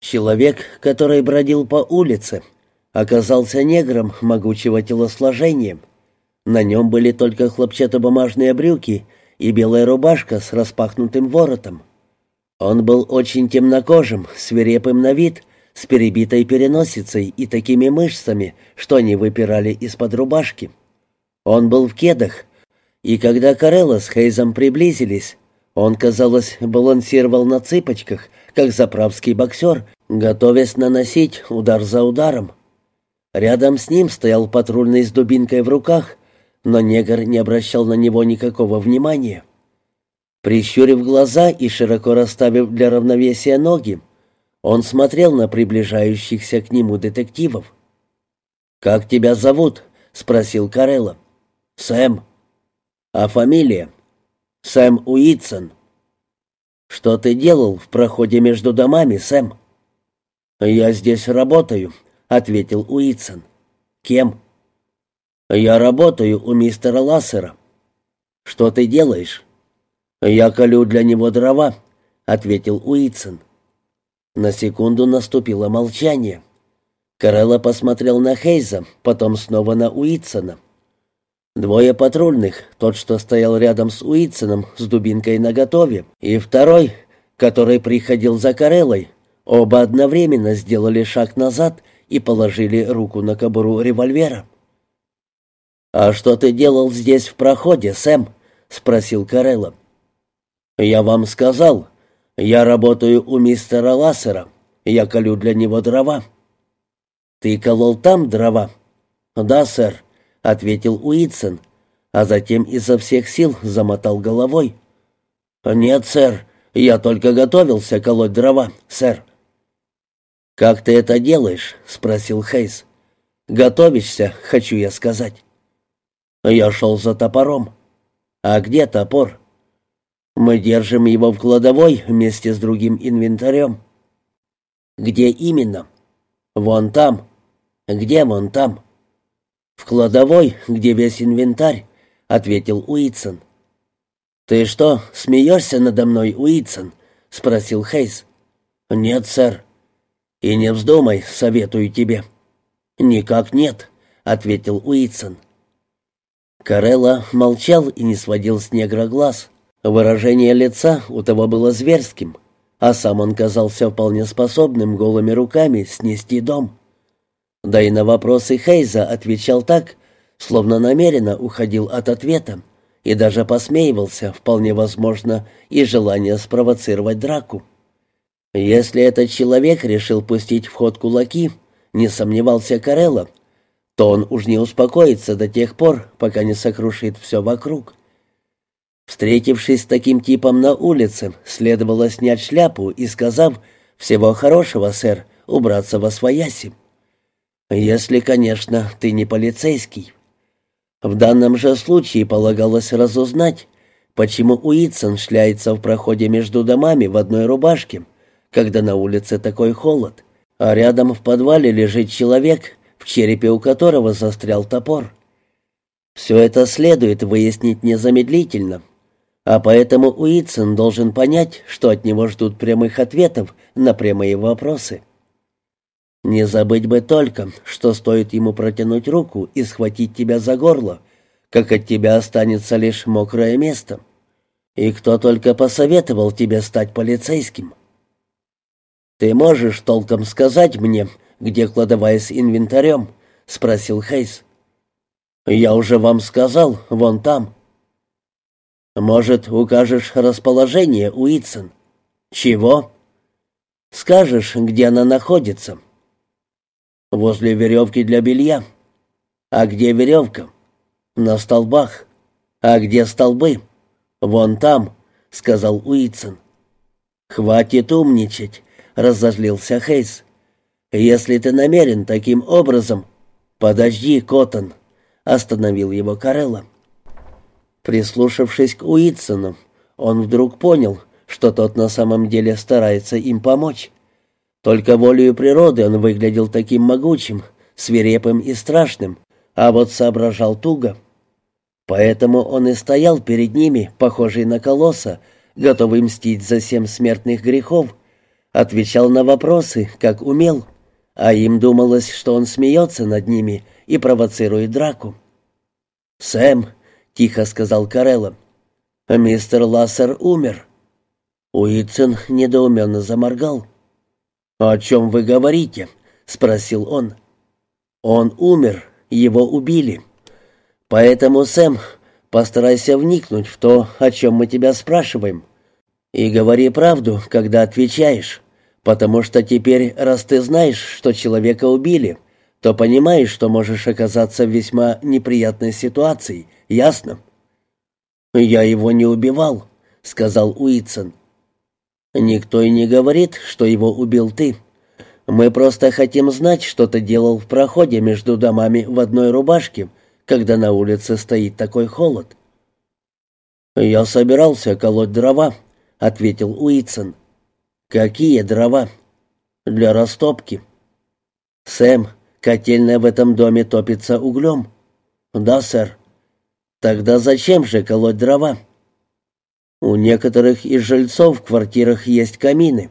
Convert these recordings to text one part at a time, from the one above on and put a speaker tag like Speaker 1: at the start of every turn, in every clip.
Speaker 1: Человек, который бродил по улице, оказался негром могучего телосложения. На нем были только хлопчатобумажные брюки и белая рубашка с распахнутым воротом. Он был очень темнокожим, свирепым на вид, с перебитой переносицей и такими мышцами, что они выпирали из-под рубашки. Он был в кедах, и когда Карелла с Хейзом приблизились, он, казалось, балансировал на цыпочках, как заправский боксер, готовясь наносить удар за ударом. Рядом с ним стоял патрульный с дубинкой в руках, но негр не обращал на него никакого внимания. Прищурив глаза и широко расставив для равновесия ноги, он смотрел на приближающихся к нему детективов. «Как тебя зовут?» — спросил Карелла. «Сэм». «А фамилия?» «Сэм Уитсон». «Что ты делал в проходе между домами, Сэм?» «Я здесь работаю», — ответил Уитсон. «Кем?» «Я работаю у мистера Лассера». «Что ты делаешь?» «Я колю для него дрова», — ответил Уитсон. На секунду наступило молчание. Карелла посмотрел на Хейза, потом снова на Уитсона. Двое патрульных, тот, что стоял рядом с Уитсоном с дубинкой наготове, и второй, который приходил за Кареллой, оба одновременно сделали шаг назад и положили руку на кобуру револьвера. «А что ты делал здесь в проходе, Сэм?» — спросил Карелла. «Я вам сказал. Я работаю у мистера Лассера. Я колю для него дрова». «Ты колол там дрова?» «Да, сэр», — ответил Уитсон, а затем изо всех сил замотал головой. «Нет, сэр, я только готовился колоть дрова, сэр». «Как ты это делаешь?» — спросил Хейс. «Готовишься, хочу я сказать». «Я шел за топором». «А где топор?» Мы держим его в кладовой вместе с другим инвентарем». «Где именно?» «Вон там». «Где вон там?» «В кладовой, где весь инвентарь», — ответил Уитсон. «Ты что, смеешься надо мной, Уитсон?» — спросил Хейс. «Нет, сэр». «И не вздумай, советую тебе». «Никак нет», — ответил Уитсон. Карелла молчал и не сводил с негра глаз. Выражение лица у того было зверским, а сам он казался вполне способным голыми руками снести дом. Да и на вопросы Хейза отвечал так, словно намеренно уходил от ответа и даже посмеивался, вполне возможно, и желание спровоцировать драку. Если этот человек решил пустить в ход кулаки, не сомневался Карелло, то он уж не успокоится до тех пор, пока не сокрушит все вокруг. Встретившись с таким типом на улице, следовало снять шляпу и, сказав «Всего хорошего, сэр», убраться во свояси. Если, конечно, ты не полицейский. В данном же случае полагалось разузнать, почему Уитсон шляется в проходе между домами в одной рубашке, когда на улице такой холод, а рядом в подвале лежит человек, в черепе у которого застрял топор. Все это следует выяснить незамедлительно, а поэтому Уитсон должен понять, что от него ждут прямых ответов на прямые вопросы. Не забыть бы только, что стоит ему протянуть руку и схватить тебя за горло, как от тебя останется лишь мокрое место. И кто только посоветовал тебе стать полицейским. «Ты можешь толком сказать мне, где кладовая с инвентарем?» — спросил Хейс. «Я уже вам сказал, вон там». «Может, укажешь расположение, Уитсон?» «Чего?» «Скажешь, где она находится?» «Возле веревки для белья». «А где веревка?» «На столбах». «А где столбы?» «Вон там», — сказал Уитсон. «Хватит умничать», — разозлился Хейс. «Если ты намерен таким образом...» «Подожди, Коттон», — остановил его Карелла. Прислушавшись к Уитсону, он вдруг понял, что тот на самом деле старается им помочь. Только волею природы он выглядел таким могучим, свирепым и страшным, а вот соображал туго. Поэтому он и стоял перед ними, похожий на колосса, готовый мстить за семь смертных грехов, Отвечал на вопросы, как умел, а им думалось, что он смеется над ними и провоцирует драку. «Сэм», — тихо сказал Карелла, — «мистер Лассер умер». Уитсон недоуменно заморгал. «О чем вы говорите?» — спросил он. «Он умер, его убили. Поэтому, Сэм, постарайся вникнуть в то, о чем мы тебя спрашиваем. И говори правду, когда отвечаешь, потому что теперь, раз ты знаешь, что человека убили, то понимаешь, что можешь оказаться в весьма неприятной ситуации, ясно?» «Я его не убивал», — сказал Уитсон. «Никто и не говорит, что его убил ты. Мы просто хотим знать, что ты делал в проходе между домами в одной рубашке, когда на улице стоит такой холод». «Я собирался колоть дрова», — ответил Уитсон. «Какие дрова?» «Для растопки». «Сэм, котельная в этом доме топится углем». «Да, сэр». «Тогда зачем же колоть дрова?» У некоторых из жильцов в квартирах есть камины.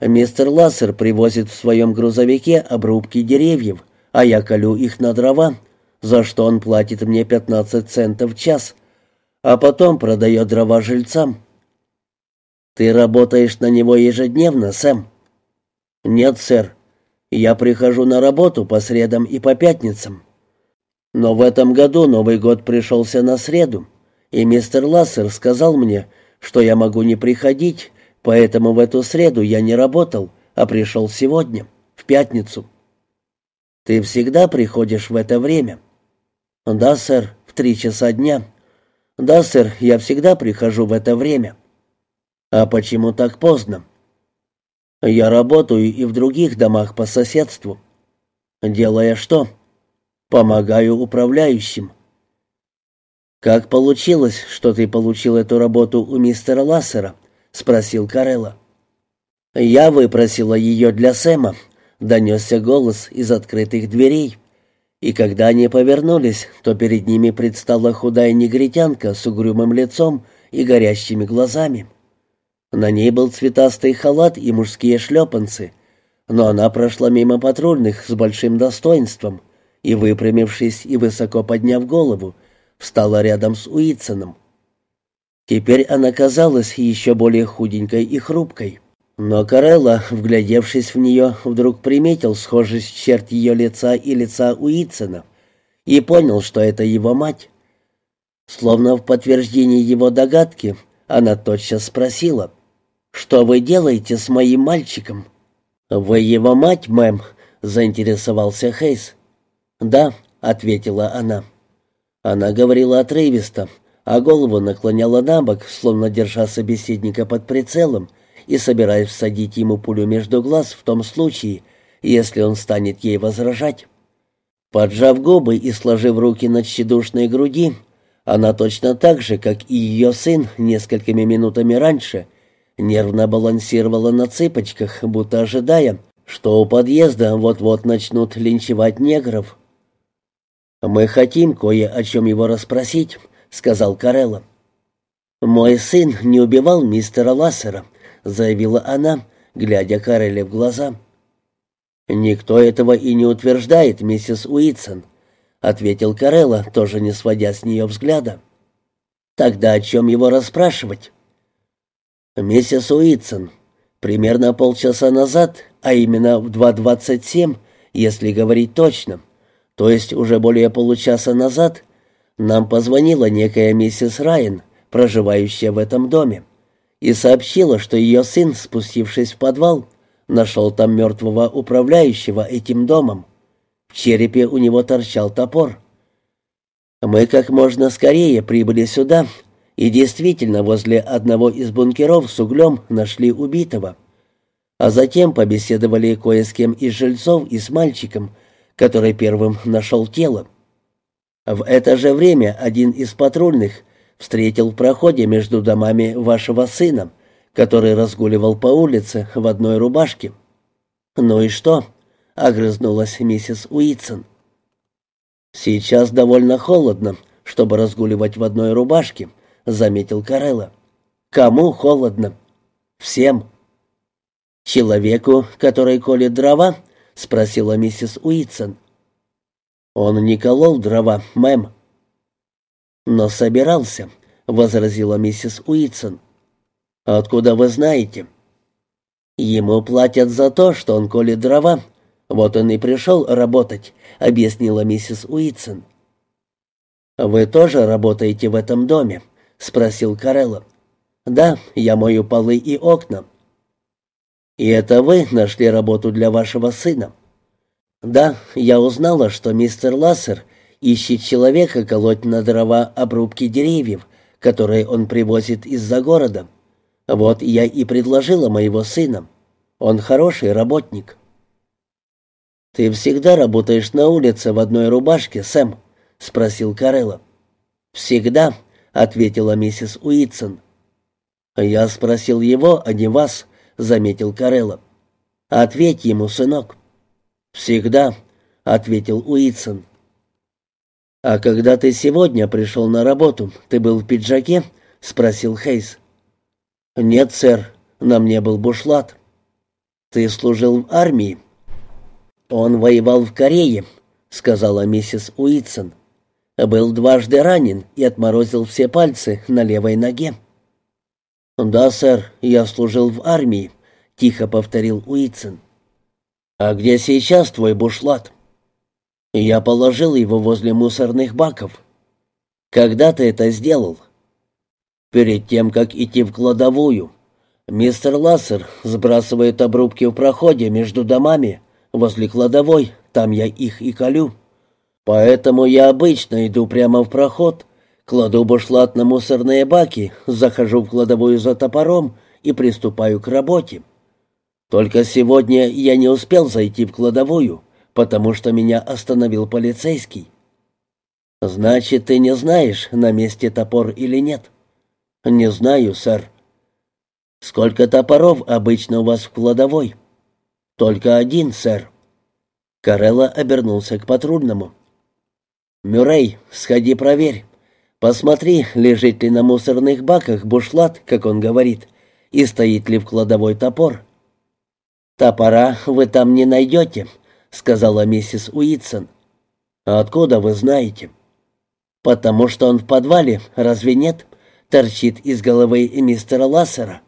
Speaker 1: Мистер Лассер привозит в своем грузовике обрубки деревьев, а я колю их на дрова, за что он платит мне 15 центов в час, а потом продает дрова жильцам. Ты работаешь на него ежедневно, Сэм? Нет, сэр. Я прихожу на работу по средам и по пятницам. Но в этом году Новый год пришелся на среду и мистер Лассер сказал мне, что я могу не приходить, поэтому в эту среду я не работал, а пришел сегодня, в пятницу. Ты всегда приходишь в это время? Да, сэр, в три часа дня. Да, сэр, я всегда прихожу в это время. А почему так поздно? Я работаю и в других домах по соседству. Делая что? Помогаю управляющим. «Как получилось, что ты получил эту работу у мистера Лассера?» — спросил Карелла. «Я выпросила ее для Сэма», — донесся голос из открытых дверей. И когда они повернулись, то перед ними предстала худая негритянка с угрюмым лицом и горящими глазами. На ней был цветастый халат и мужские шлепанцы, но она прошла мимо патрульных с большим достоинством и, выпрямившись и высоко подняв голову, встала рядом с Уитсоном. Теперь она казалась еще более худенькой и хрупкой. Но Карелла, вглядевшись в нее, вдруг приметил схожесть черт ее лица и лица Уитсона и понял, что это его мать. Словно в подтверждении его догадки, она тотчас спросила, «Что вы делаете с моим мальчиком?» «Вы его мать, мэм?» — заинтересовался Хейс. «Да», — ответила она. Она говорила отрывисто, а голову наклоняла на бок, словно держа собеседника под прицелом и собираясь всадить ему пулю между глаз в том случае, если он станет ей возражать. Поджав губы и сложив руки на тщедушной груди, она точно так же, как и ее сын несколькими минутами раньше, нервно балансировала на цыпочках, будто ожидая, что у подъезда вот-вот начнут линчевать негров. «Мы хотим кое о чем его расспросить», — сказал Карелла. «Мой сын не убивал мистера Лассера», — заявила она, глядя Карелле в глаза. «Никто этого и не утверждает, миссис Уитсон», — ответил Карелла, тоже не сводя с нее взгляда. «Тогда о чем его расспрашивать?» «Миссис Уитсон, примерно полчаса назад, а именно в 2.27, если говорить точно, то есть уже более получаса назад, нам позвонила некая миссис Райан, проживающая в этом доме, и сообщила, что ее сын, спустившись в подвал, нашел там мертвого управляющего этим домом. В черепе у него торчал топор. Мы как можно скорее прибыли сюда, и действительно возле одного из бункеров с углем нашли убитого. А затем побеседовали кое с кем из жильцов и с мальчиком, который первым нашел тело. В это же время один из патрульных встретил в проходе между домами вашего сына, который разгуливал по улице в одной рубашке. «Ну и что?» — огрызнулась миссис Уитсон. «Сейчас довольно холодно, чтобы разгуливать в одной рубашке», — заметил Карелла. «Кому холодно?» «Всем». «Человеку, который колет дрова?» — спросила миссис Уитсон. «Он не колол дрова, мэм». «Но собирался», — возразила миссис Уитсон. «Откуда вы знаете?» «Ему платят за то, что он колет дрова. Вот он и пришел работать», — объяснила миссис Уитсон. «Вы тоже работаете в этом доме?» — спросил Карелло. «Да, я мою полы и окна». «И это вы нашли работу для вашего сына?» «Да, я узнала, что мистер Лассер ищет человека колоть на дрова обрубки деревьев, которые он привозит из-за города. Вот я и предложила моего сына. Он хороший работник». «Ты всегда работаешь на улице в одной рубашке, Сэм?» — спросил Карелло. «Всегда», — ответила миссис Уитсон. «Я спросил его, а не вас», — заметил Карелло. «Ответь ему, сынок». «Всегда», — ответил Уитсон. «А когда ты сегодня пришел на работу, ты был в пиджаке?» — спросил Хейс. «Нет, сэр, на мне был бушлат». «Ты служил в армии?» «Он воевал в Корее», — сказала миссис Уитсон. «Был дважды ранен и отморозил все пальцы на левой ноге». «Да, сэр, я служил в армии», — тихо повторил Уитсон. «А где сейчас твой бушлат?» «Я положил его возле мусорных баков». «Когда ты это сделал?» «Перед тем, как идти в кладовую. Мистер Лассер сбрасывает обрубки в проходе между домами, возле кладовой, там я их и колю. Поэтому я обычно иду прямо в проход, кладу бушлат на мусорные баки, захожу в кладовую за топором и приступаю к работе. Только сегодня я не успел зайти в кладовую, потому что меня остановил полицейский. Значит, ты не знаешь, на месте топор или нет? Не знаю, сэр. Сколько топоров обычно у вас в кладовой? Только один, сэр. Карелла обернулся к патрульному. «Мюррей, сходи проверь. Посмотри, лежит ли на мусорных баках бушлат, как он говорит, и стоит ли в кладовой топор. «Топора вы там не найдете», — сказала миссис Уитсон. «А откуда вы знаете?» «Потому что он в подвале, разве нет?» Торчит из головы мистера Лассера.